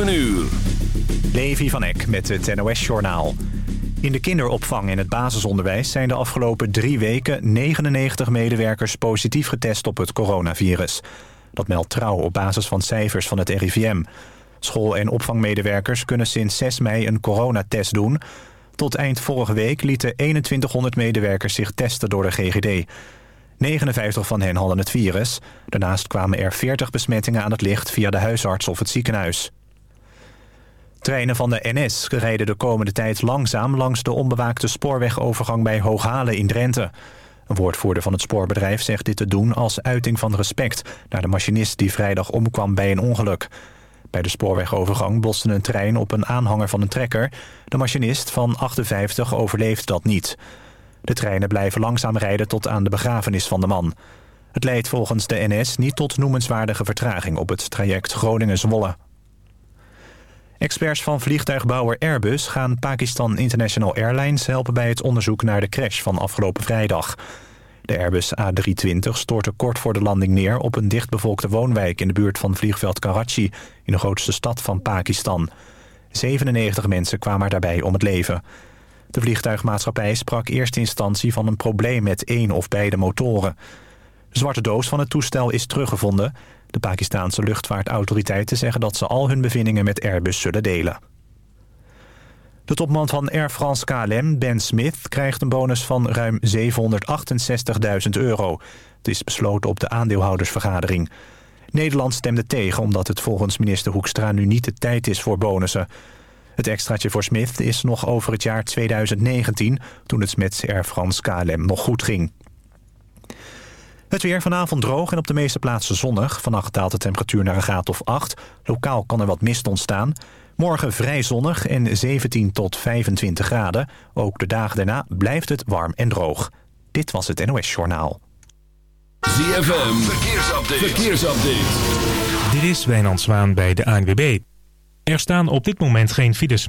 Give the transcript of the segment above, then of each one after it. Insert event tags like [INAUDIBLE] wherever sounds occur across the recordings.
7 uur. Levi van Eck met het NOS-journaal. In de kinderopvang en het basisonderwijs zijn de afgelopen drie weken 99 medewerkers positief getest op het coronavirus. Dat meldt Trouw op basis van cijfers van het RIVM. School- en opvangmedewerkers kunnen sinds 6 mei een coronatest doen. Tot eind vorige week lieten 2100 medewerkers zich testen door de GGD. 59 van hen hadden het virus. Daarnaast kwamen er 40 besmettingen aan het licht via de huisarts of het ziekenhuis. Treinen van de NS rijden de komende tijd langzaam... langs de onbewaakte spoorwegovergang bij Hooghalen in Drenthe. Een woordvoerder van het spoorbedrijf zegt dit te doen als uiting van respect... naar de machinist die vrijdag omkwam bij een ongeluk. Bij de spoorwegovergang botste een trein op een aanhanger van een trekker. De machinist van 58 overleeft dat niet. De treinen blijven langzaam rijden tot aan de begrafenis van de man. Het leidt volgens de NS niet tot noemenswaardige vertraging op het traject Groningen-Zwolle. Experts van vliegtuigbouwer Airbus gaan Pakistan International Airlines helpen bij het onderzoek naar de crash van afgelopen vrijdag. De Airbus A320 stortte kort voor de landing neer op een dichtbevolkte woonwijk in de buurt van vliegveld Karachi in de grootste stad van Pakistan. 97 mensen kwamen er daarbij om het leven. De vliegtuigmaatschappij sprak eerst instantie van een probleem met één of beide motoren. De zwarte doos van het toestel is teruggevonden. De Pakistaanse luchtvaartautoriteiten zeggen dat ze al hun bevindingen met Airbus zullen delen. De topman van Air France KLM, Ben Smith, krijgt een bonus van ruim 768.000 euro. Het is besloten op de aandeelhoudersvergadering. Nederland stemde tegen omdat het volgens minister Hoekstra nu niet de tijd is voor bonussen. Het extraatje voor Smith is nog over het jaar 2019... toen het met Air France KLM nog goed ging. Het weer vanavond droog en op de meeste plaatsen zonnig. Vannacht daalt de temperatuur naar een graad of 8. Lokaal kan er wat mist ontstaan. Morgen vrij zonnig en 17 tot 25 graden. Ook de dagen daarna blijft het warm en droog. Dit was het NOS Journaal. ZFM, verkeersupdate. verkeersupdate. Dit is Wijnand Zwaan bij de ANWB. Er staan op dit moment geen files.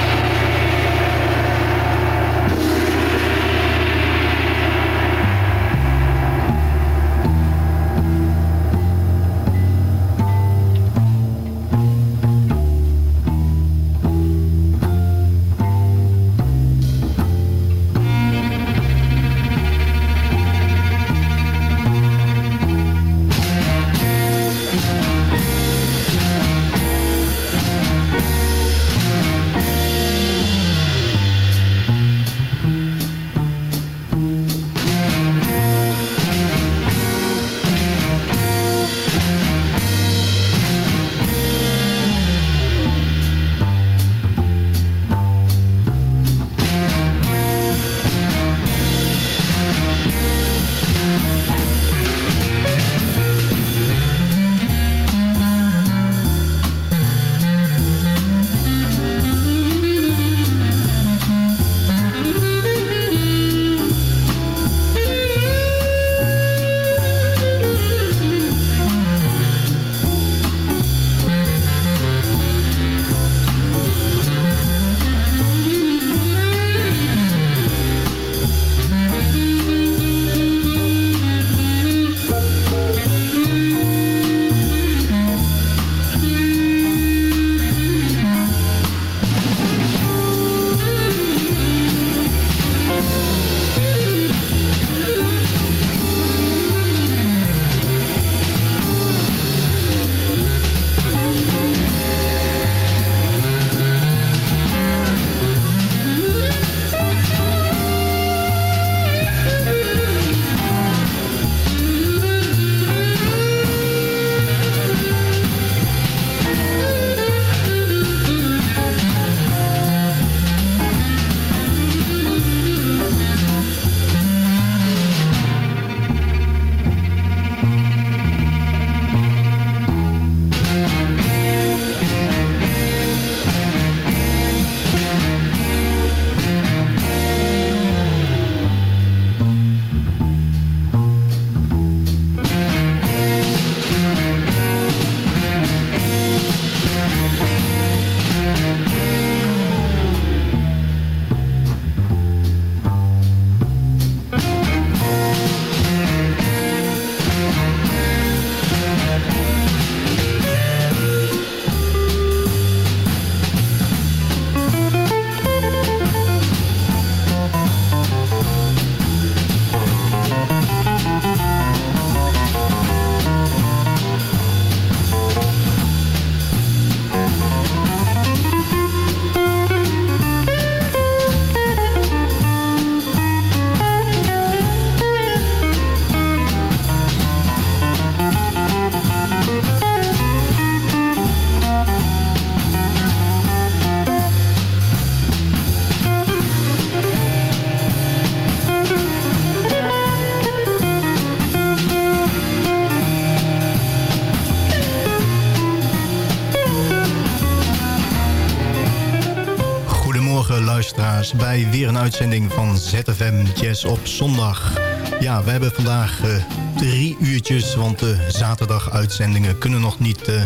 Uitzending van ZFM Jazz op zondag. Ja, we hebben vandaag uh, drie uurtjes, want de zaterdag-uitzendingen kunnen nog niet uh,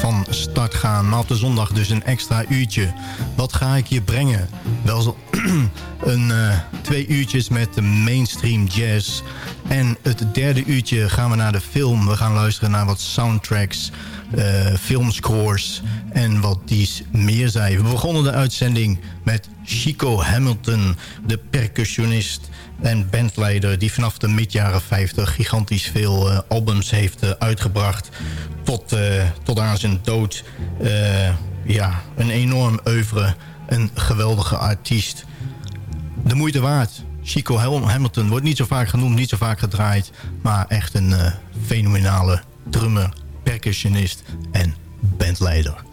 van start gaan. Maar op de zondag dus een extra uurtje. Wat ga ik je brengen? Wel zo [CLEARS THROAT] een uh, twee uurtjes met mainstream jazz. En het derde uurtje gaan we naar de film. We gaan luisteren naar wat soundtracks, filmscores en wat dies meer zei. We begonnen de uitzending met Chico Hamilton, de percussionist en bandleider... die vanaf de midjaren 50 gigantisch veel uh, albums heeft uh, uitgebracht... Tot, uh, tot aan zijn dood. ja, een enorm oeuvre, een geweldige artiest. De moeite waard. Chico Hamilton wordt niet zo vaak genoemd, niet zo vaak gedraaid... maar echt een fenomenale drummer, percussionist en bandleider.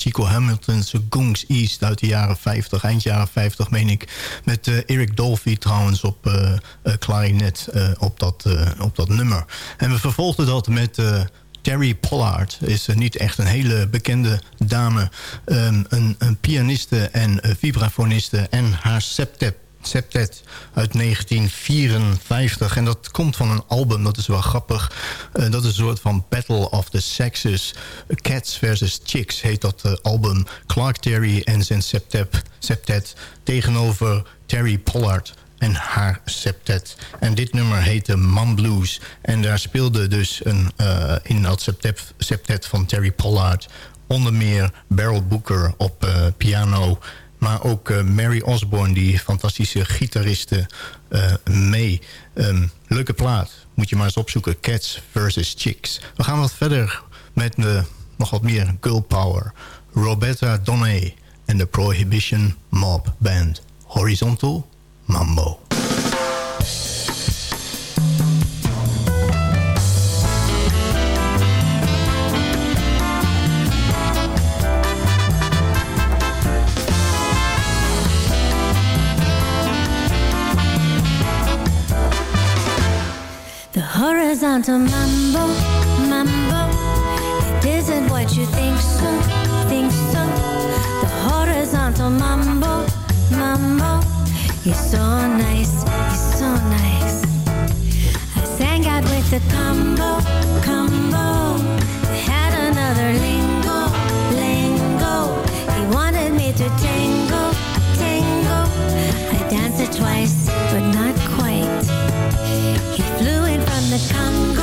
Chico Hamilton's Gongs East uit de jaren 50, eind jaren 50 meen ik. Met uh, Eric Dolphy trouwens op uh, clarinet op, dat, op dat nummer. En we vervolgden dat met... Terry Pollard is niet echt een hele bekende dame. Um, een, een pianiste en vibrafoniste en haar septet Septet uit 1954. En dat komt van een album, dat is wel grappig. Eh, dat is een soort van Battle of the Sexes. Cats versus Chicks heet dat eh, album. Clark Terry en zijn septet, septet tegenover Terry Pollard en haar septet. En dit nummer heette Man Blues. En daar speelde dus een, uh, in dat septet, septet van Terry Pollard... onder meer Beryl Booker op uh, piano... maar ook uh, Mary Osborne, die fantastische gitariste, mee. Um, leuke plaat, moet je maar eens opzoeken. Cats versus Chicks. We gaan wat verder met nog wat meer girl power. Roberta Donay en de Prohibition Mob Band. Horizontal Mambo. Horizontal mambo, mambo. It isn't what you think so, think so. The horizontal mambo, mambo. You're so nice, you're so nice. I sang out with the combo, combo. Had another lingo, lingo. He wanted me to tango, tango. I danced it twice, but not quite. The Congo,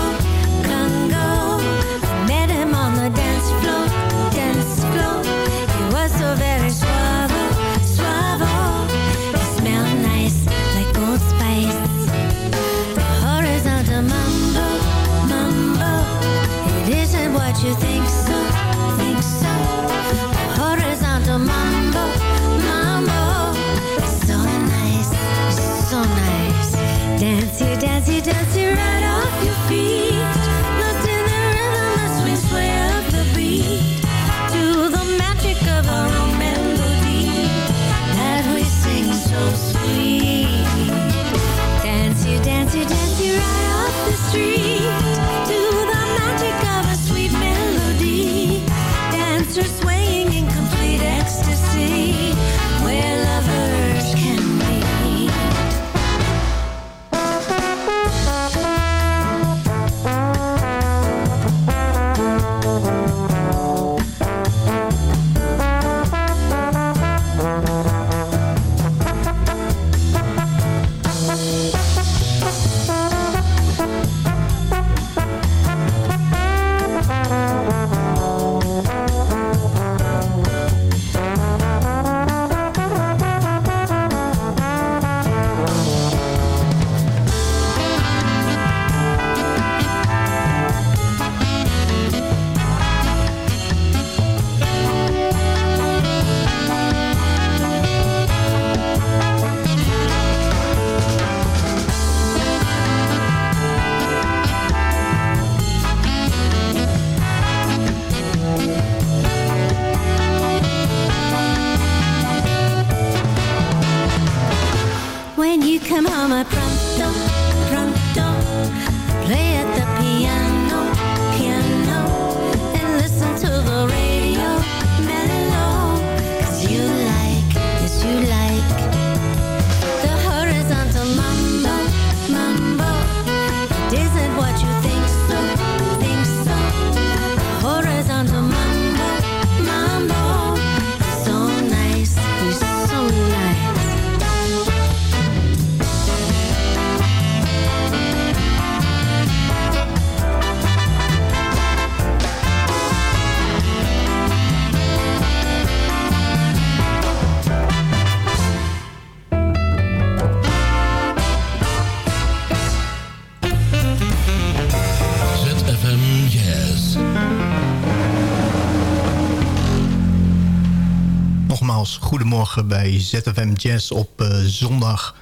goedemorgen bij ZFM Jazz op eh, zondag.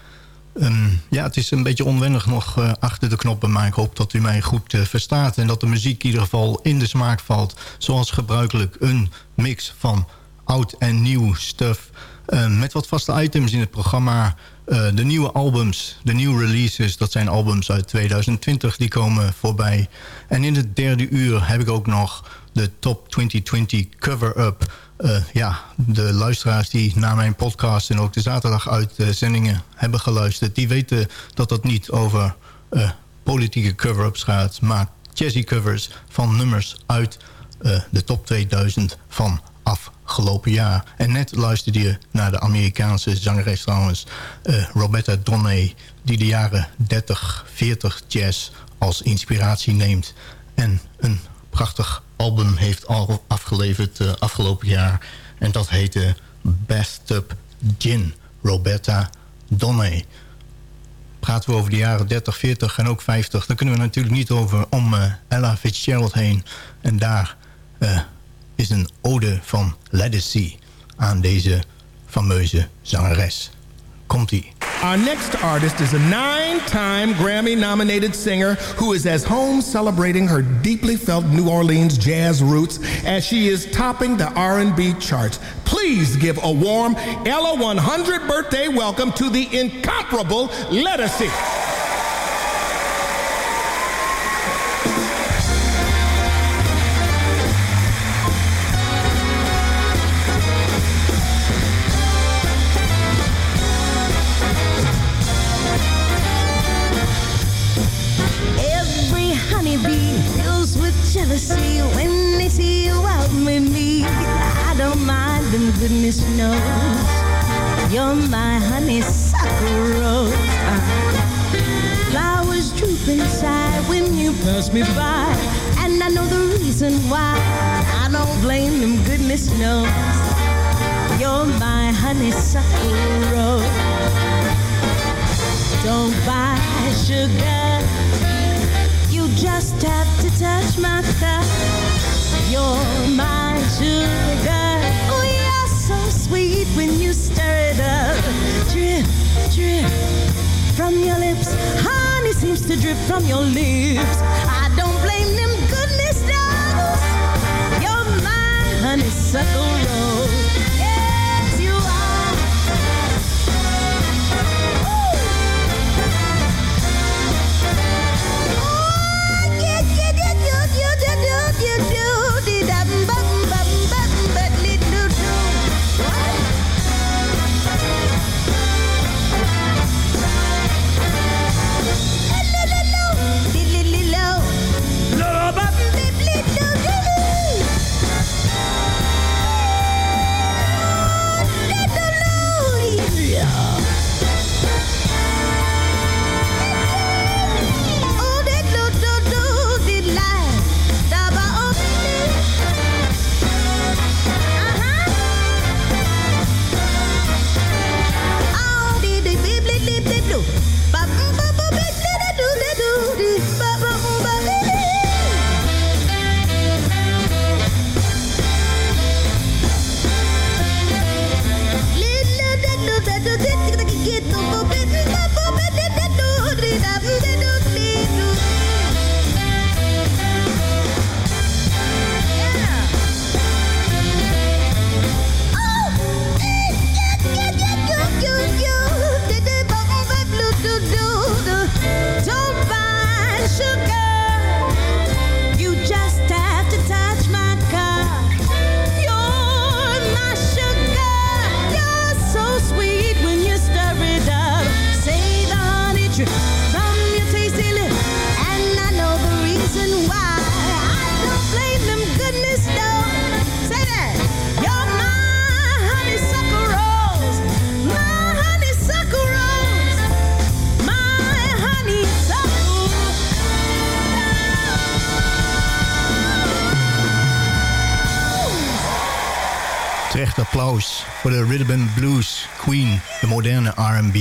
Ehm, ja, het is een beetje onwennig nog eh, achter de knoppen... maar ik hoop dat u mij goed eh, verstaat... en dat de muziek in ieder geval in de smaak valt. Zoals gebruikelijk een mix van oud en nieuw stuff... Ehm, met wat vaste items in het programma. De nieuwe albums, de nieuwe releases, dat zijn albums uit 2020, die komen voorbij. En in het derde uur heb ik ook nog de Top 2020 Cover-Up. Eh, ja, de luisteraars die naar mijn podcast en ook de zaterdag uitzendingen hebben geluisterd... die weten dat dat niet over eh, politieke cover-ups gaat... maar jazzy covers van nummers uit eh, de top 2000 van afgelopen jaar. En net luisterde je naar de Amerikaanse zangeres trouwens... Roberta Donney, die de jaren 30, 40 jazz als inspiratie neemt... en een prachtig album heeft al afgeleverd uh, afgelopen jaar. En dat heette Bathtub Gin, Roberta Donney. Praten we over de jaren 30, 40 en ook 50... dan kunnen we natuurlijk niet over om uh, Ella Fitzgerald heen. En daar uh, is een ode van Legacy aan deze fameuze zangeres. Komt-ie. Our next artist is a nine-time Grammy-nominated singer who is as home celebrating her deeply felt New Orleans jazz roots as she is topping the R&B charts. Please give a warm Ella 100 birthday welcome to the incomparable Lettucey. Pass me by. And I know the reason why. I don't blame them, goodness knows. You're my honeysuckle rose. Don't buy sugar. You just have to touch my cup. You're my sugar. Oh, you're so sweet when you stir it up. Drip, drip from your lips. Honey seems to drip from your lips. Honeysuckle rose.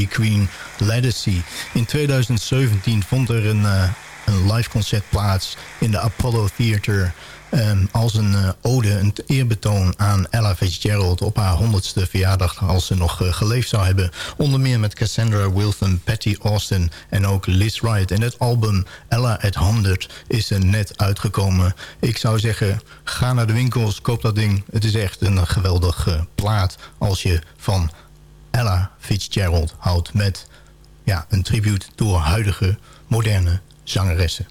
Queen, Legacy. In 2017 vond er een, eh, een live concert plaats in de Apollo Theater... ehm, als een eh, ode, een eerbetoon aan Ella Fitzgerald... op haar 100ste verjaardag als ze nog eh, geleefd zou hebben. Onder meer met Cassandra Wilson, Patty Austin en ook Liz Wright. En het album Ella at 100 is er net uitgekomen. Ik zou zeggen, ga naar de winkels, koop dat ding. Het is echt een geweldige plaat als je van Ella Fitzgerald houdt... met ja, een tribute door huidige moderne zangeressen.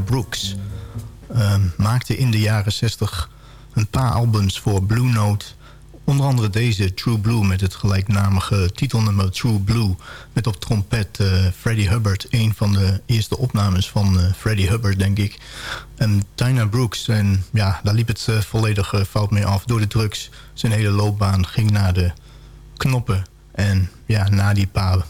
Brooks ehm, maakte in de jaren 60 een paar albums voor Blue Note. Onder andere deze, True Blue, met het gelijknamige titelnummer True Blue. Met op trompet uh, Freddie Hubbard, een van de eerste opnames van uh, Freddie Hubbard, denk ik. En Tina Brooks, en ja, daar liep het uh, volledig fout mee af door de drugs. Zijn hele loopbaan ging naar de knoppen. En ja, na die paar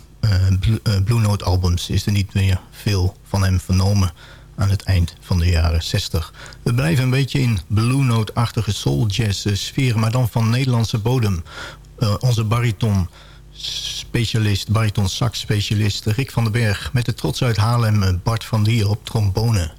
Blue, Blue Note albums is er niet meer veel van hem vernomen aan het eind van de jaren 60. We blijven een beetje in Blue Note-achtige soul jazz sfeer, maar dan van Nederlandse bodem. Uh, onze bariton specialist, bariton sax specialist Rick van den Berg... met de trots uit Haarlem Bart van Dier op trombone.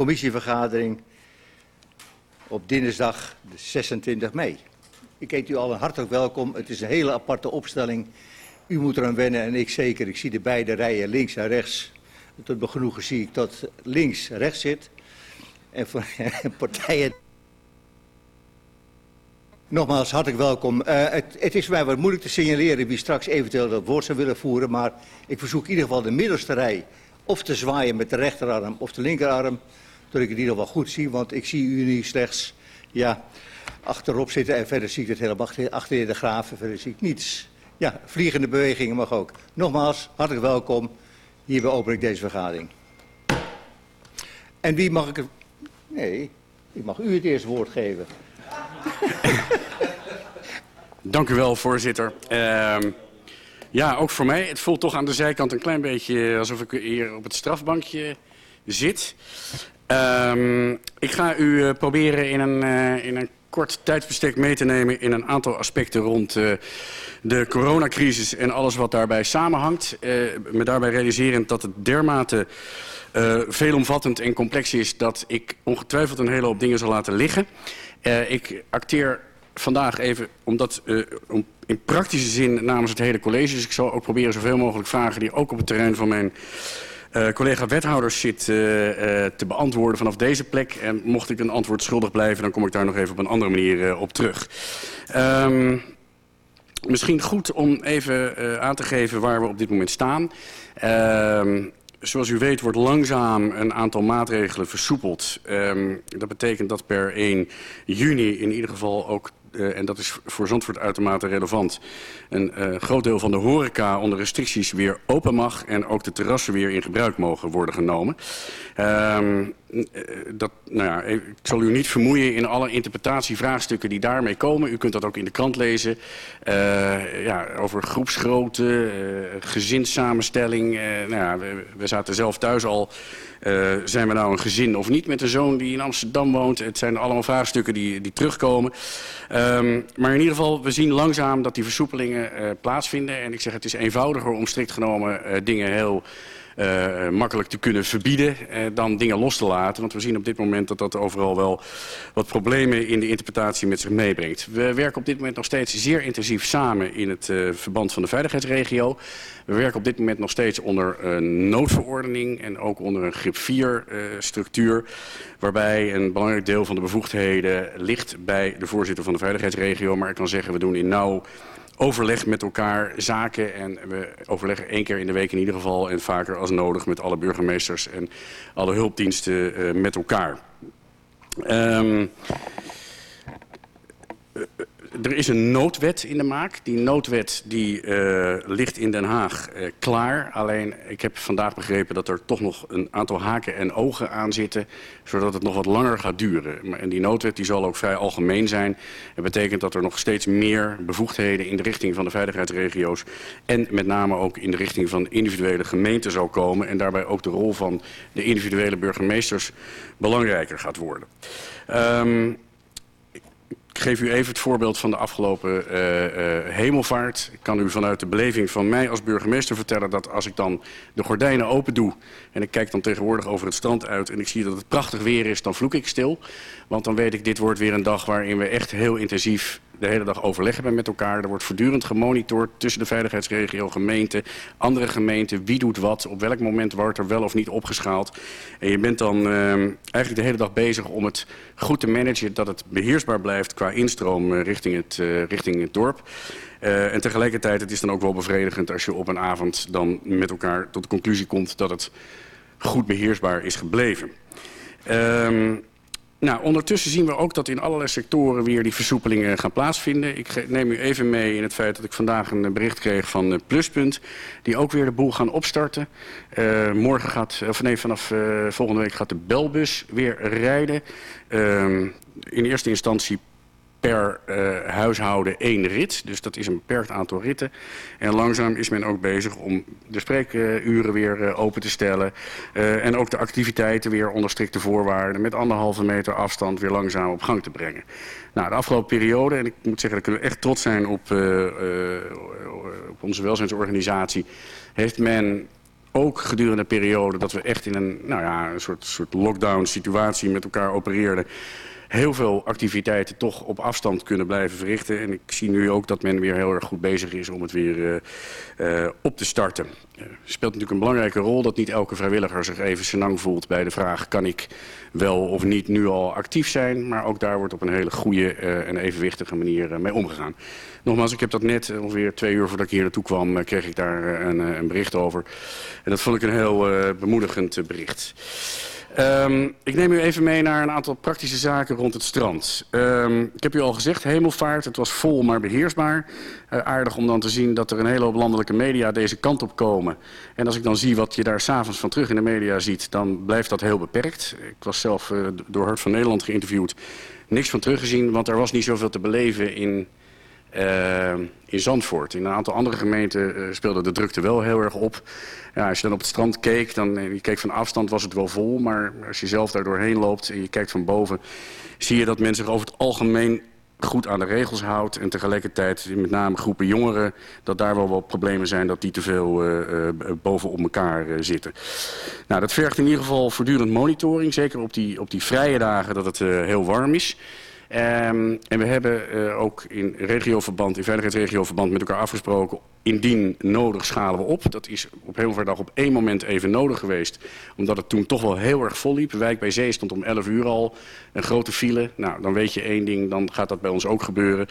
Commissievergadering op dinsdag de 26 mei. Ik heet u allen hartelijk welkom. Het is een hele aparte opstelling. U moet eraan wennen en ik zeker. Ik zie de beide rijen links en rechts. Tot mijn genoegen zie ik dat links rechts zit. En voor [LAUGHS] partijen... Nogmaals, hartelijk welkom. Uh, het, het, is mij wat moeilijk te signaleren wie straks eventueel dat woord zou willen voeren. Maar ik verzoek in ieder geval de middelste rij of te zwaaien met de rechterarm of de linkerarm. Dat ik het in ieder geval goed zie, want ik zie u niet slechts ja, achterop zitten en verder zie ik het helemaal achter, de graaf en verder zie ik niets. Ja, vliegende bewegingen mag ook. Nogmaals, hartelijk welkom. Hierbij open ik deze vergadering. En wie mag ik... Nee, ik mag u het eerste woord geven. [LAUGHS] Dank u wel, voorzitter. Uh, ja, ook voor mij. Het voelt toch aan de zijkant een klein beetje alsof ik hier op het strafbankje zit. Um, ik ga u uh, proberen in een, uh, in een kort tijdsbestek mee te nemen in een aantal aspecten rond uh, de coronacrisis en alles wat daarbij samenhangt. me daarbij realiserend dat het dermate veelomvattend en complex is dat ik ongetwijfeld een hele hoop dingen zal laten liggen. ik acteer vandaag even, omdat om, in praktische zin namens het hele college... dus ik zal ook proberen zoveel mogelijk vragen die ook op het terrein van mijn Uh, collega wethouders zit uh, uh, te beantwoorden vanaf deze plek. En mocht ik een antwoord schuldig blijven, dan kom ik daar nog even op een andere manier op terug. Um, misschien goed om even aan te geven waar we op dit moment staan. Um, zoals u weet wordt langzaam een aantal maatregelen versoepeld. Um, dat betekent dat per 1 juni in ieder geval ook uh, en dat is voor Zandvoort uitermate relevant... een uh, groot deel van de horeca onder restricties weer open mag... en ook de terrassen weer in gebruik mogen worden genomen. Um, dat, nou ja, ik zal u niet vermoeien in alle interpretatievraagstukken die daarmee komen. U kunt dat ook in de krant lezen. Uh, ja, over groepsgrootte, gezinssamenstelling. nou ja, we, we zaten zelf thuis al... Uh, zijn we nou een gezin of niet met een zoon die in Amsterdam woont? Het zijn allemaal vraagstukken die, die terugkomen. Um, maar in ieder geval, we zien langzaam dat die versoepelingen uh, plaatsvinden. En ik zeg, het is eenvoudiger om strikt genomen uh, dingen heel... Uh, makkelijk te kunnen verbieden uh, dan dingen los te laten. Want we zien op dit moment dat dat overal wel wat problemen in de interpretatie met zich meebrengt. We werken op dit moment nog steeds zeer intensief samen in het uh, verband van de veiligheidsregio. We werken op dit moment nog steeds onder een noodverordening en ook onder een grip 4 structuur. Waarbij een belangrijk deel van de bevoegdheden ligt bij de voorzitter van de veiligheidsregio. Maar ik kan zeggen, we doen in nauw overleg met elkaar zaken. En we overleggen één keer in de week in ieder geval en vaker als nodig met alle burgemeesters en alle hulpdiensten uh, met elkaar. Um, er is een noodwet in de maak. Die noodwet die, uh, ligt in Den Haag uh, klaar. Alleen ik heb vandaag begrepen dat er toch nog een aantal haken en ogen aan zitten. Zodat het nog wat langer gaat duren. En die noodwet die zal ook vrij algemeen zijn. Dat betekent dat er nog steeds meer bevoegdheden in de richting van de veiligheidsregio's. En met name ook in de richting van individuele gemeenten zal komen. En daarbij ook de rol van de individuele burgemeesters belangrijker gaat worden. Um, Ik geef u even het voorbeeld van de afgelopen uh, uh, hemelvaart. Ik kan u vanuit de beleving van mij als burgemeester vertellen dat als ik dan de gordijnen open doe... en ik kijk dan tegenwoordig over het strand uit en ik zie dat het prachtig weer is, dan vloek ik stil. Want dan weet ik, dit wordt weer een dag waarin we echt heel intensief de hele dag overleggen we met elkaar. Er wordt voortdurend gemonitord tussen de veiligheidsregio, gemeente, andere gemeenten. Wie doet wat, op welk moment wordt er wel of niet opgeschaald. En je bent dan uh, eigenlijk de hele dag bezig om het goed te managen... dat het beheersbaar blijft qua instroom uh, richting, het, uh, richting het dorp. Uh, en tegelijkertijd, het is dan ook wel bevredigend als je op een avond dan met elkaar tot de conclusie komt... dat het goed beheersbaar is gebleven. Um, Nou, ondertussen zien we ook dat in allerlei sectoren weer die versoepelingen gaan plaatsvinden. Ik neem u even mee in het feit dat ik vandaag een bericht kreeg van Pluspunt. Die ook weer de boel gaan opstarten. Uh, morgen gaat, of nee, vanaf volgende week gaat de belbus weer rijden. Uh, in eerste instantie per uh, huishouden één rit. Dus dat is een beperkt aantal ritten. En langzaam is men ook bezig om de spreekuren weer uh, open te stellen. Uh, en ook de activiteiten weer onder strikte voorwaarden... met anderhalve meter afstand weer langzaam op gang te brengen. Nou, de afgelopen periode, en ik moet zeggen... dat we echt trots zijn op, op onze welzijnsorganisatie... heeft men ook gedurende de periode dat we echt in een, nou ja, een soort, soort lockdown situatie met elkaar opereerden heel veel activiteiten toch op afstand kunnen blijven verrichten. En ik zie nu ook dat men weer heel erg goed bezig is om het weer uh, uh, op te starten. Uh, speelt natuurlijk een belangrijke rol dat niet elke vrijwilliger zich even senang voelt bij de vraag... kan ik wel of niet nu al actief zijn? Maar ook daar wordt op een hele goede en evenwichtige manier mee omgegaan. Nogmaals, ik heb dat net, ongeveer twee uur voordat ik hier naartoe kwam... kreeg ik daar een, een bericht over. En dat vond ik een heel bemoedigend bericht. Um, ik neem u even mee naar een aantal praktische zaken rond het strand. Um, ik heb u al gezegd, hemelvaart, het was vol maar beheersbaar. Uh, aardig om dan te zien dat er een hele hoop landelijke media deze kant op komen. En als ik dan zie wat je daar s'avonds van terug in de media ziet, dan blijft dat heel beperkt. Ik was zelf uh, door Hart van Nederland geïnterviewd. Niks van teruggezien, want er was niet zoveel te beleven in uh, in Zandvoort. In een aantal andere gemeenten uh, speelde de drukte wel heel erg op. Als je dan op het strand keek, dan uh, je keek van afstand was het wel vol. Maar als je zelf daar doorheen loopt en je kijkt van boven... zie je dat men zich over het algemeen goed aan de regels houdt. En tegelijkertijd, met name groepen jongeren... dat daar wel wat problemen zijn dat die te veel boven op elkaar zitten. Nou, dat vergt in ieder geval voortdurend monitoring. Zeker op die, op die vrije dagen dat het heel warm is... Um, en we hebben uh, ook in regioverband, in veiligheidsregioverband met elkaar afgesproken indien nodig schalen we op. Dat is op heel veel dag op één moment even nodig geweest. Omdat het toen toch wel heel erg vol liep. Wijk bij Zee stond om 11 uur al een grote file. Nou, dan weet je één ding, dan gaat dat bij ons ook gebeuren.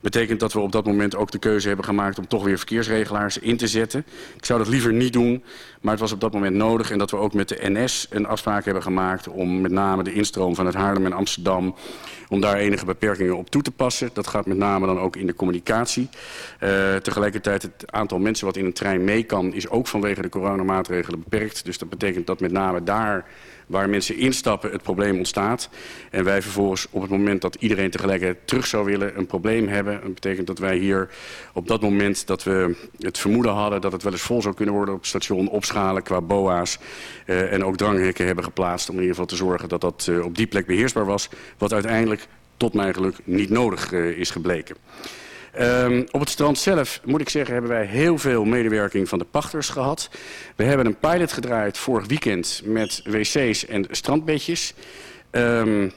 Betekent dat we op dat moment ook de keuze hebben gemaakt... om toch weer verkeersregelaars in te zetten. Ik zou dat liever niet doen, maar het was op dat moment nodig. En dat we ook met de NS een afspraak hebben gemaakt... om met name de instroom van het Haarlem en Amsterdam om daar enige beperkingen op toe te passen. Dat gaat met name dan ook in de communicatie. Uh, tegelijkertijd het aantal mensen wat in een trein mee kan... is ook vanwege de coronamaatregelen beperkt. Dus dat betekent dat met name daar waar mensen instappen het probleem ontstaat. En wij vervolgens op het moment dat iedereen tegelijkertijd terug zou willen een probleem hebben. Dat betekent dat wij hier op dat moment dat we het vermoeden hadden dat het wel eens vol zou kunnen worden op het station opschalen qua boa's. Uh, en ook dranghekken hebben geplaatst om in ieder geval te zorgen dat dat uh, op die plek beheersbaar was. Wat uiteindelijk tot mijn geluk niet nodig uh, is gebleken. Um, op het strand zelf, moet ik zeggen, hebben wij heel veel medewerking van de pachters gehad. We hebben een pilot gedraaid vorig weekend met wc's en strandbedjes. Um,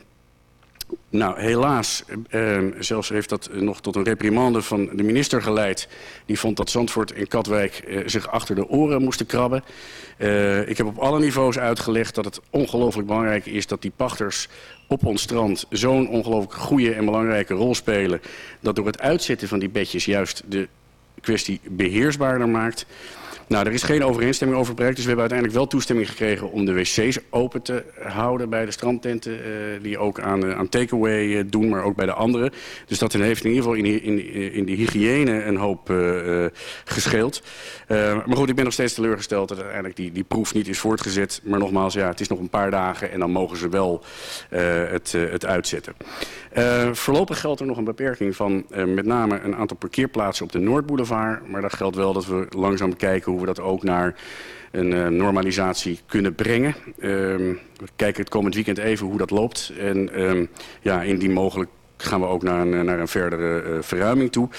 nou, helaas, eh, zelfs heeft dat nog tot een reprimande van de minister geleid. Die vond dat Zandvoort en Katwijk eh, zich achter de oren moesten krabben. Uh, ik heb op alle niveaus uitgelegd dat het ongelooflijk belangrijk is... dat die pachters op ons strand zo'n ongelooflijk goede en belangrijke rol spelen... dat door het uitzetten van die bedjes juist de kwestie beheersbaarder maakt... Nou, er is geen overeenstemming over bereikt. Dus we hebben uiteindelijk wel toestemming gekregen om de wc's open te houden bij de strandtenten. Uh, die ook aan, uh, aan takeaway uh, doen, maar ook bij de anderen. Dus dat heeft in ieder geval in, in, in de hygiëne een hoop gescheeld. maar goed, ik ben nog steeds teleurgesteld dat uiteindelijk die, die proef niet is voortgezet. Maar nogmaals, ja, het is nog een paar dagen en dan mogen ze wel het, het uitzetten. Voorlopig geldt er nog een beperking van met name een aantal parkeerplaatsen op de Noordboulevard. Maar daar geldt wel dat we langzaam kijken hoe we dat ook naar een uh, normalisatie kunnen brengen. Um, we kijken het komend weekend even hoe dat loopt. En um, ja, indien mogelijk gaan we ook naar een, naar een verdere uh, verruiming toe.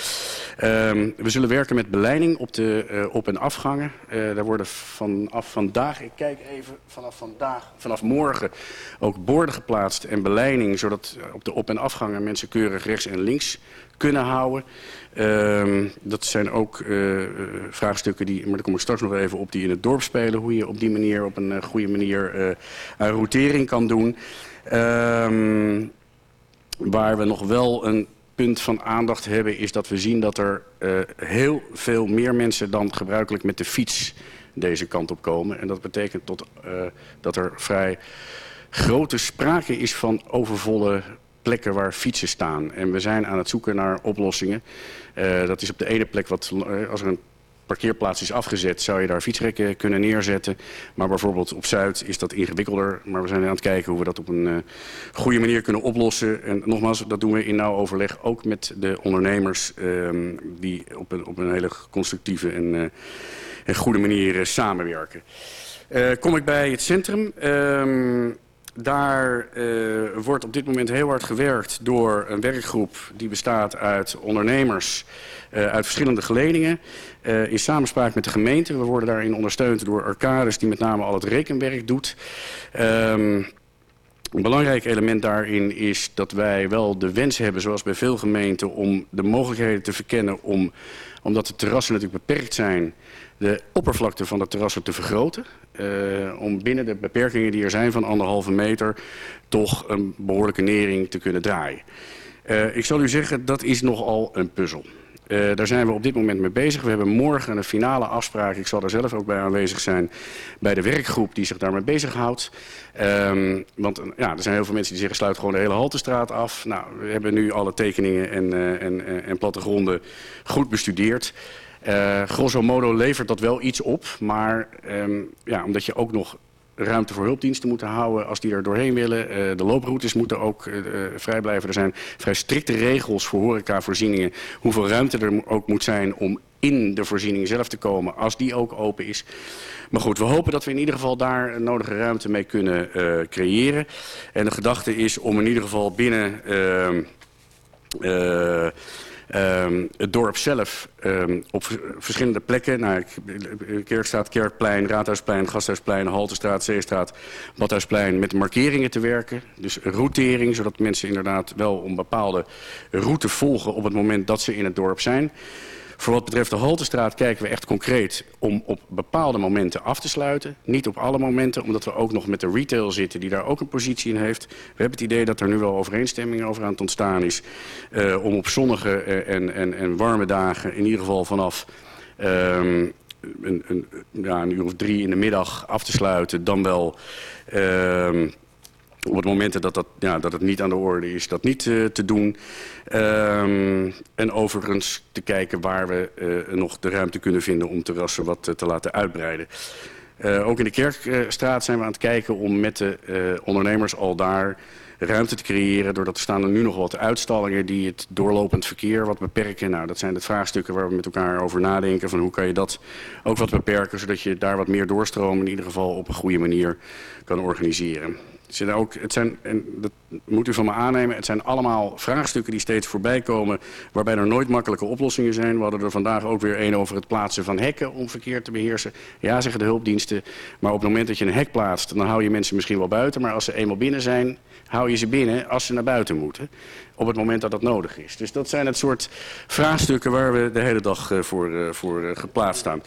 Um, we zullen werken met beleiding op de uh, op- en afgangen. Uh, daar worden vanaf vandaag, ik kijk even, vanaf vandaag, vanaf morgen ook borden geplaatst en beleiding, zodat op de op- en afgangen mensen keurig rechts en links kunnen houden. Um, dat zijn ook vraagstukken, die, maar daar kom ik straks nog even op, die in het dorp spelen. Hoe je op die manier, op een goede manier, een routering kan doen. Um, waar we nog wel een punt van aandacht hebben, is dat we zien dat er uh, heel veel meer mensen dan gebruikelijk met de fiets deze kant op komen. En dat betekent tot, uh, dat er vrij grote sprake is van overvolle plekken waar fietsen staan. En we zijn aan het zoeken naar oplossingen. Uh, dat is op de ene plek wat, als er een parkeerplaats is afgezet, zou je daar fietsrekken kunnen neerzetten. Maar bijvoorbeeld op Zuid is dat ingewikkelder. Maar we zijn aan het kijken hoe we dat op een uh, goede manier kunnen oplossen. En nogmaals, dat doen we in nauw overleg ook met de ondernemers... Um, die op een, op een hele constructieve en, en goede manier uh, samenwerken. Kom ik bij het centrum... Um, daar wordt op dit moment heel hard gewerkt door een werkgroep die bestaat uit ondernemers uit verschillende geledingen. Uh, in samenspraak met de gemeente. We worden daarin ondersteund door Arcades die met name al het rekenwerk doet. Um, een belangrijk element daarin is dat wij wel de wens hebben, zoals bij veel gemeenten, om de mogelijkheden te verkennen om, omdat de terrassen natuurlijk beperkt zijn, de oppervlakte van de terrassen te vergroten. Uh, om binnen de beperkingen die er zijn van anderhalve meter toch een behoorlijke nering te kunnen draaien. Uh, ik zal u zeggen, dat is nogal een puzzel. Uh, daar zijn we op dit moment mee bezig. We hebben morgen een finale afspraak. Ik zal er zelf ook bij aanwezig zijn bij de werkgroep die zich daarmee bezighoudt. Um, want ja, er zijn heel veel mensen die zeggen sluit gewoon de hele Haltestraat af. Nou, we hebben nu alle tekeningen en, uh, en, en plattegronden goed bestudeerd. Uh, grosso modo levert dat wel iets op, maar um, ja, omdat je ook nog ruimte voor hulpdiensten moeten houden als die er doorheen willen. Uh, de looproutes moeten ook uh, vrij blijven. Er zijn vrij strikte regels voor horecavoorzieningen. Hoeveel ruimte er ook moet zijn om in de voorziening zelf te komen als die ook open is. Maar goed, we hopen dat we in ieder geval daar nodige ruimte mee kunnen creëren. En de gedachte is om in ieder geval binnen... Uh, Um, het dorp zelf um, op verschillende plekken, nou, Kerkstraat, Kerkplein, Raadhuisplein, Gasthuisplein, Haltestraat, Zeestraat, Badhuisplein, met markeringen te werken. Dus routering, zodat mensen inderdaad wel een bepaalde route volgen op het moment dat ze in het dorp zijn. Voor wat betreft de Haltestraat kijken we echt concreet om op bepaalde momenten af te sluiten. Niet op alle momenten, omdat we ook nog met de retail zitten die daar ook een positie in heeft. We hebben het idee dat er nu wel overeenstemming over aan het ontstaan is. Uh, om op zonnige uh, en, en, en warme dagen in ieder geval vanaf... Um, een, een, uur of drie in de middag af te sluiten. Dan wel uh, op het moment dat, dat, ja, dat het niet aan de orde is, dat niet uh, te doen. Um, en overigens te kijken waar we uh, nog de ruimte kunnen vinden om terrassen wat uh, te laten uitbreiden. Ook in de Kerkstraat zijn we aan het kijken om met de ondernemers al daar ruimte te creëren. Doordat er staan er nu nog wat uitstallingen die het doorlopend verkeer wat beperken. Nou, dat zijn de vraagstukken waar we met elkaar over nadenken. Van hoe kan je dat ook wat beperken, zodat je daar wat meer doorstroom in ieder geval op een goede manier kan organiseren. Het zijn, dat moet u van me aannemen, het zijn allemaal vraagstukken die steeds voorbij komen... waarbij er nooit makkelijke oplossingen zijn. We hadden er vandaag ook weer één over het plaatsen van hekken om verkeer te beheersen. Ja, zeggen de hulpdiensten, maar op het moment dat je een hek plaatst... dan hou je mensen misschien wel buiten, maar als ze eenmaal binnen zijn... hou je ze binnen als ze naar buiten moeten. Op het moment dat dat nodig is. Dus dat zijn het soort vraagstukken waar we de hele dag uh, voor, uh, voor uh, geplaatst staan.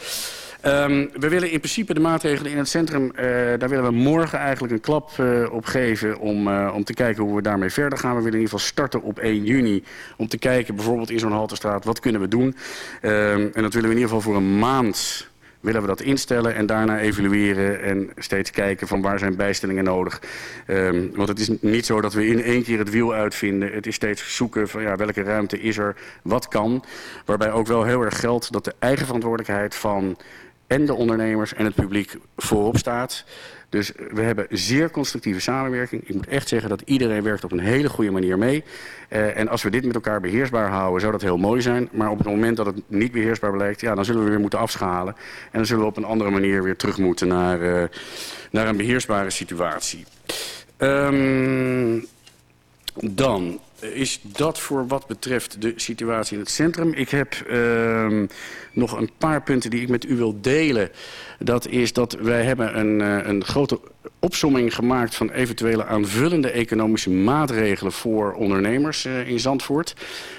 Um, we willen in principe de maatregelen in het centrum, uh, daar willen we morgen eigenlijk een klap uh, op geven om, uh, om te kijken hoe we daarmee verder gaan. We willen in ieder geval starten op 1 juni om te kijken bijvoorbeeld in zo'n haltestraat wat kunnen we doen. Um, en dat willen we in ieder geval voor een maand willen we dat instellen en daarna evalueren en steeds kijken van waar zijn bijstellingen nodig. Um, want het is niet zo dat we in één keer het wiel uitvinden. Het is steeds zoeken van ja, welke ruimte is er, wat kan. Waarbij ook wel heel erg geldt dat de eigen verantwoordelijkheid van en de ondernemers en het publiek voorop staat. Dus we hebben zeer constructieve samenwerking. Ik moet echt zeggen dat iedereen werkt op een hele goede manier mee. Uh, en als we dit met elkaar beheersbaar houden, zou dat heel mooi zijn. Maar op het moment dat het niet beheersbaar blijkt, ja, dan zullen we weer moeten afschalen. En dan zullen we op een andere manier weer terug moeten naar, uh, naar een beheersbare situatie. Um, dan is dat voor wat betreft de situatie in het centrum. Ik heb uh, nog een paar punten die ik met u wil delen. Dat is dat wij hebben een, uh, een grote opsomming gemaakt van eventuele aanvullende economische maatregelen voor ondernemers uh, in Zandvoort.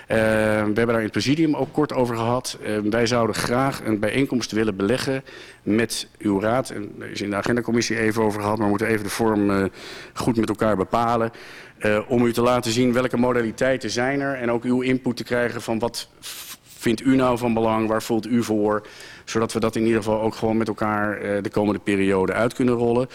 We hebben daar in het presidium ook kort over gehad. Wij zouden graag een bijeenkomst willen beleggen met uw raad. En daar is in de agendacommissie even over gehad, maar we moeten even de vorm goed met elkaar bepalen. Uh, om u te laten zien welke modaliteiten zijn er en ook uw input te krijgen van wat vindt u nou van belang, waar voelt u voor, zodat we dat in ieder geval ook gewoon met elkaar uh, de komende periode uit kunnen rollen.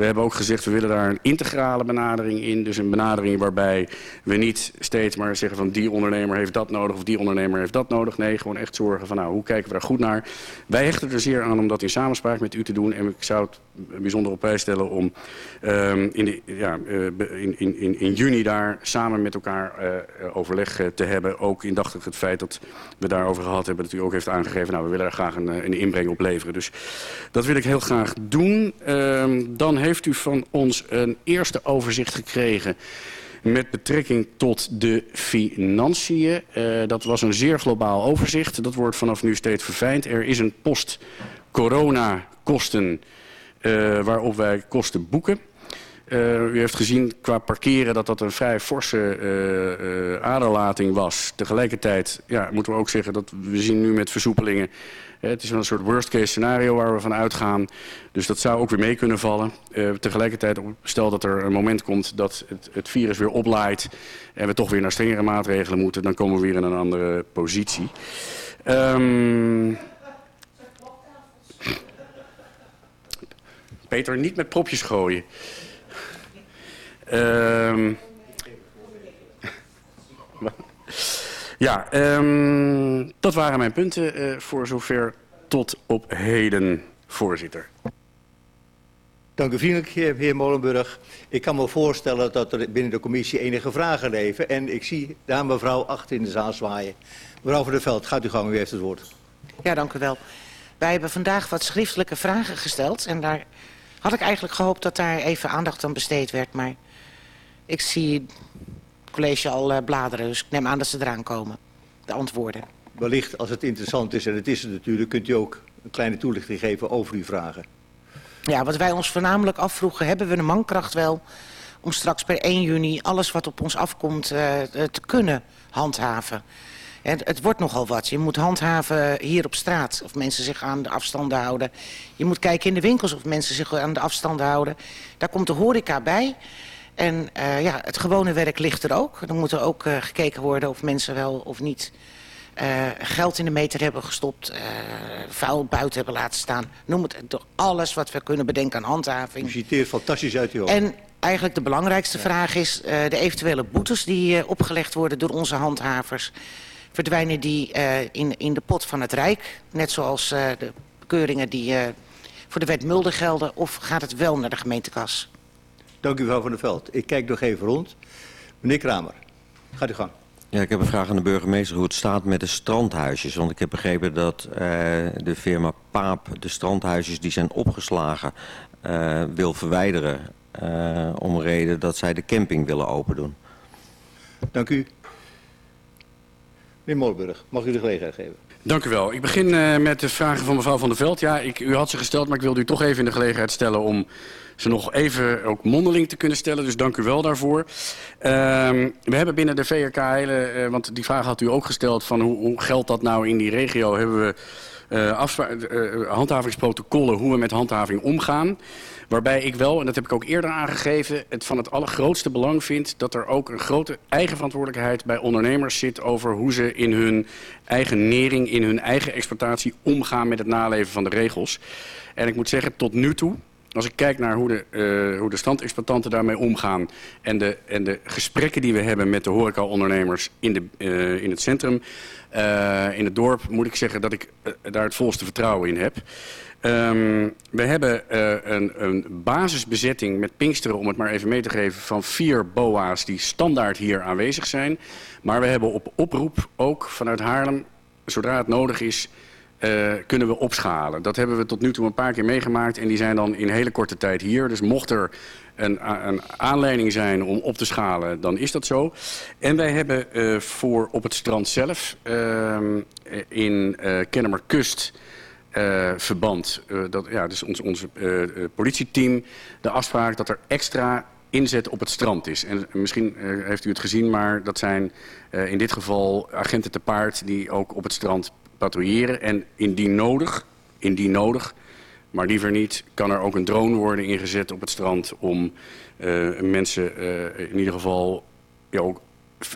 We hebben ook gezegd, we willen daar een integrale benadering in. Dus een benadering waarbij we niet steeds maar zeggen van die ondernemer heeft dat nodig of die ondernemer heeft dat nodig. Nee, gewoon echt zorgen van nou, hoe kijken we daar goed naar. Wij hechten er zeer aan om dat in samenspraak met u te doen. En ik zou het bijzonder op prijs stellen om um, in, de, ja, uh, in, in, in juni daar samen met elkaar uh, overleg te hebben. Ook indachtig het feit dat we daarover gehad hebben, dat u ook heeft aangegeven, nou we willen er graag een, een inbreng op leveren. Dus dat wil ik heel graag doen. Um, dan heeft u van ons een eerste overzicht gekregen met betrekking tot de financiën. Uh, dat was een zeer globaal overzicht. Dat wordt vanaf nu steeds verfijnd. Er is een post corona kosten uh, waarop wij kosten boeken. U heeft gezien qua parkeren dat dat een vrij forse aderlating was. Tegelijkertijd ja, moeten we ook zeggen dat we zien nu met versoepelingen... Het is wel een soort worst case scenario waar we van uitgaan. Dus dat zou ook weer mee kunnen vallen. Uh, tegelijkertijd, stel dat er een moment komt dat het, het virus weer oplaait... en we toch weer naar strengere maatregelen moeten... dan komen we weer in een andere positie. Um... Peter, niet met propjes gooien. [LAUGHS] Um... Ja, um, dat waren mijn punten uh, voor zover tot op heden, voorzitter. Dank u vriendelijk, heer Molenburg. Ik kan me voorstellen dat er binnen de commissie enige vragen leven. En ik zie daar mevrouw achter in de zaal zwaaien. Mevrouw van der Veld, gaat u gang, u heeft het woord. Ja, dank u wel. Wij hebben vandaag wat schriftelijke vragen gesteld. En daar had ik eigenlijk gehoopt dat daar even aandacht aan besteed werd. Maar ik zie college al uh, bladeren, dus ik neem aan dat ze eraan komen. De antwoorden. Wellicht, als het interessant is, en het is het natuurlijk, kunt u ook een kleine toelichting geven over uw vragen. Ja, wat wij ons voornamelijk afvroegen, hebben we de mankracht wel om straks per 1 juni alles wat op ons afkomt uh, te kunnen handhaven. En het wordt nogal wat. Je moet handhaven hier op straat of mensen zich aan de afstanden houden. Je moet kijken in de winkels of mensen zich aan de afstanden houden. Daar komt de horeca bij. En uh, ja, het gewone werk ligt er ook. Er moet er ook uh, gekeken worden of mensen wel of niet uh, geld in de meter hebben gestopt, vuil buiten hebben laten staan. Noem het door alles wat we kunnen bedenken aan handhaving. U citeert fantastisch uit hoofd. En eigenlijk de belangrijkste ja. vraag is de eventuele boetes die opgelegd worden door onze handhavers. Verdwijnen die in, in de pot van het Rijk, net zoals de keuringen die voor de wet Mulder gelden, of gaat het wel naar de gemeentekas? Dank u mevrouw Van der Veld. Ik kijk nog even rond. Meneer Kramer, gaat u gang. Ja, ik heb een vraag aan de burgemeester hoe het staat met de strandhuisjes. Want ik heb begrepen dat uh, de firma Paap de strandhuisjes die zijn opgeslagen uh, wil verwijderen. Uh, om reden dat zij de camping willen open doen. Dank u. Meneer Molenburg, mag u de gelegenheid geven? Dank u wel. Ik begin uh, met de vragen van mevrouw Van der Veld. Ja, ik, u had ze gesteld, maar ik wilde u toch even in de gelegenheid stellen om ze nog even ook mondeling te kunnen stellen. Dus dank u wel daarvoor. Uh, we hebben binnen de VRK hele, uh, want die vraag had u ook gesteld van hoe, hoe geldt dat nou in die regio, hebben we handhavingsprotocollen hoe we met handhaving omgaan. Waarbij ik wel, en dat heb ik ook eerder aangegeven, het van het allergrootste belang vind dat er ook een grote eigen verantwoordelijkheid bij ondernemers zit over hoe ze in hun eigen nering, in hun eigen exploitatie omgaan met het naleven van de regels. En ik moet zeggen, tot nu toe, als ik kijk naar hoe de, uh, hoe de daarmee omgaan... En de, en de gesprekken die we hebben met de horecaondernemers in, de, uh, in het centrum... Uh, in het dorp moet ik zeggen dat ik daar het volste vertrouwen in heb. Um, we hebben een, een basisbezetting met Pinksteren, om het maar even mee te geven... van vier boa's die standaard hier aanwezig zijn. Maar we hebben op oproep ook vanuit Haarlem, zodra het nodig is... Uh, kunnen we opschalen. Dat hebben we tot nu toe een paar keer meegemaakt en die zijn dan in hele korte tijd hier. Dus mocht er een, een aanleiding zijn om op te schalen, dan is dat zo. En wij hebben uh, voor op het strand zelf uh, in Kennemer Kust... Uh, verband, dat, ja, dus ons, politieteam, de afspraak dat er extra inzet op het strand is. En misschien heeft u het gezien, maar dat zijn in dit geval agenten te paard die ook op het strand patrouilleren. En indien nodig, indien nodig, maar liever niet, kan er ook een drone worden ingezet op het strand om uh, mensen uh, in ieder geval ook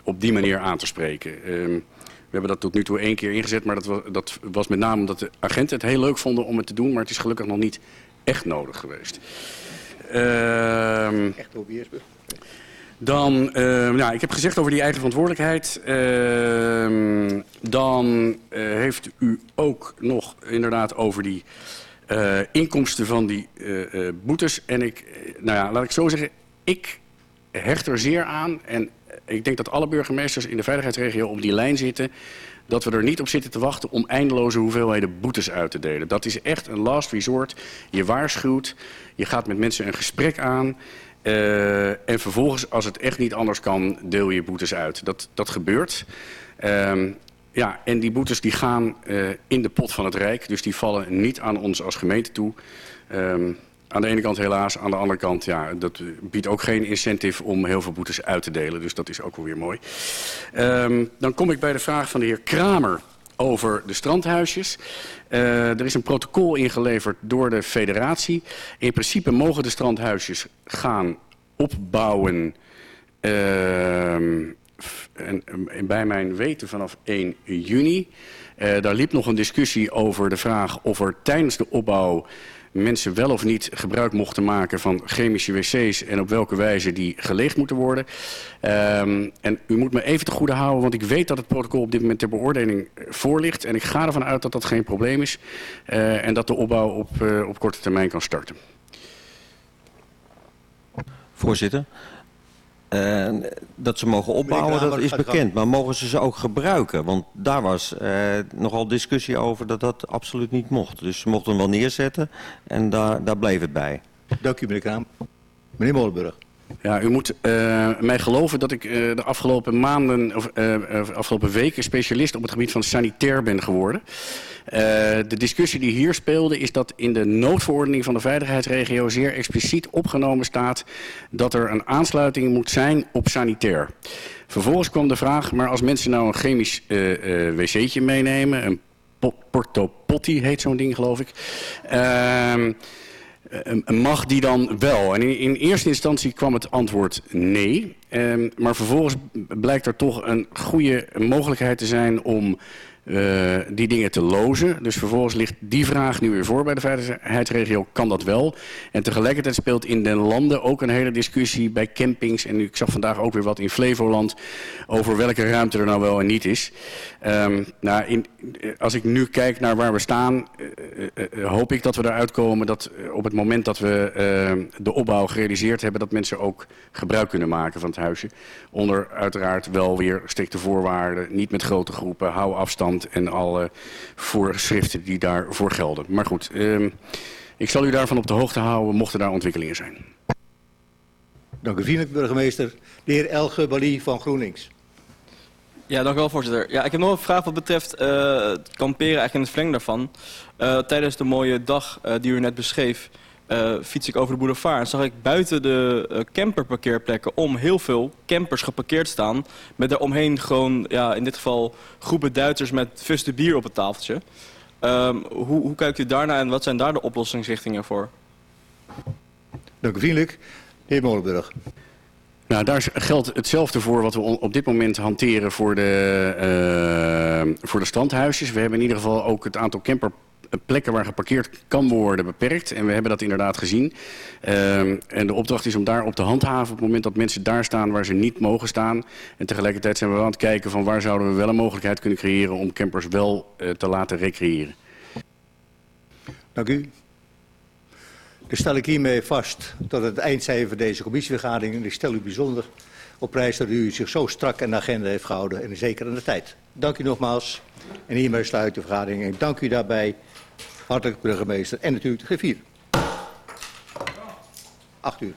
op die manier aan te spreken. Um, we hebben dat tot nu toe één keer ingezet, maar dat was, dat was met name omdat de agenten het heel leuk vonden om het te doen, maar het is gelukkig nog niet echt nodig geweest. Uh, echt hobbyisme? Dan, uh, nou, ik heb gezegd over die eigen verantwoordelijkheid. Uh, dan uh, heeft u ook nog inderdaad over die uh, inkomsten van die uh, boetes. En ik, nou ja, laat ik zo zeggen, ik hecht er zeer aan. En ik denk dat alle burgemeesters in de veiligheidsregio op die lijn zitten dat we er niet op zitten te wachten om eindeloze hoeveelheden boetes uit te delen. Dat is echt een last resort. Je waarschuwt, je gaat met mensen een gesprek aan... Uh, en vervolgens, als het echt niet anders kan, deel je boetes uit. Dat, dat gebeurt. Uh, ja, en die boetes die gaan uh, in de pot van het Rijk. Dus die vallen niet aan ons als gemeente toe. Um, aan de ene kant helaas, aan de andere kant ja, dat biedt ook geen incentive om heel veel boetes uit te delen. Dus dat is ook wel weer mooi. Um, dan kom ik bij de vraag van de heer Kramer over de strandhuisjes. Uh, er is een protocol ingeleverd door de federatie. In principe mogen de strandhuisjes gaan opbouwen... Uh, en, bij mijn weten vanaf 1 juni. Uh, daar liep nog een discussie over de vraag of er tijdens de opbouw mensen wel of niet gebruik mochten maken van chemische wc's en op welke wijze die geleegd moeten worden. Um, en u moet me even te goede houden, want ik weet dat het protocol op dit moment ter beoordeling voor ligt. En ik ga ervan uit dat dat geen probleem is uh, en dat de opbouw op, uh, op korte termijn kan starten. Voorzitter, uh, dat ze mogen opbouwen, dat is bekend. Maar mogen ze ze ook gebruiken? Want daar was uh, nogal discussie over dat dat absoluut niet mocht. Dus ze mochten hem wel neerzetten en daar, daar bleef het bij. Dank u, meneer Kraam. Meneer Molenburg. Ja, u moet eh, mij geloven dat ik eh, de afgelopen maanden of eh, afgelopen weken specialist op het gebied van sanitair ben geworden. De discussie die hier speelde is dat in de noodverordening van de veiligheidsregio zeer expliciet opgenomen staat dat er een aansluiting moet zijn op sanitair. Vervolgens kwam de vraag, maar als mensen nou een chemisch wc'tje meenemen, een po- portopotti heet zo'n ding geloof ik. Ehm, eh, mag die dan wel? En in, in eerste instantie kwam het antwoord nee. Ehm, maar vervolgens blijkt er toch een goede mogelijkheid te zijn om eh, die dingen te lozen. Dus vervolgens ligt die vraag nu weer voor bij de veiligheidsregio. Kan dat wel? En tegelijkertijd speelt in den landen ook een hele discussie bij campings. En ik zag vandaag ook weer wat in Flevoland over welke ruimte er nou wel en niet is. Ehm, nou, in, als ik nu kijk naar waar we staan, eh, eh, eh, hoop ik dat we eruit komen dat eh, op het moment dat we eh, de opbouw gerealiseerd hebben, dat mensen ook gebruik kunnen maken van het huisje. Onder uiteraard wel weer strikte voorwaarden, niet met grote groepen, hou afstand en alle voorschriften die daarvoor gelden. Maar goed, ehm, ik zal u daarvan op de hoogte houden mochten daar ontwikkelingen zijn. Dank u vriendelijk, burgemeester. De heer Elge Bali van GroenLinks. Ja, dank u wel, voorzitter. Ja, ik heb nog een vraag wat betreft eh, het kamperen, eigenlijk in het verlengde daarvan. Eh, tijdens de mooie dag eh, die u net beschreef, eh, fiets ik over de boulevard en zag ik buiten de eh, camperparkeerplekken om heel veel campers geparkeerd staan. Met daaromheen gewoon, ja, in dit geval groepen Duitsers met fuste bier op het tafeltje. Ehm, hoe, hoe kijkt u daarnaar en wat zijn daar de oplossingsrichtingen voor? Dank u vriendelijk. De heer Molenburg. Nou, daar geldt hetzelfde voor wat we op dit moment hanteren voor de, eh, voor de strandhuisjes. We hebben in ieder geval ook het aantal camperplekken waar geparkeerd kan worden beperkt. En we hebben dat inderdaad gezien. Ehm, en de opdracht is om daarop te handhaven op het moment dat mensen daar staan waar ze niet mogen staan. En tegelijkertijd zijn we aan het kijken van waar zouden we wel een mogelijkheid kunnen creëren om campers wel eh, te laten recreëren. Dank u. Dus stel ik hiermee vast tot het eindcijfer van deze commissievergadering. En ik stel u bijzonder op prijs dat u zich zo strak aan de agenda heeft gehouden. En zeker aan de tijd. Dank u nogmaals. En hiermee sluit de vergadering. En ik dank u daarbij hartelijk burgemeester en natuurlijk de griffier. Acht uur.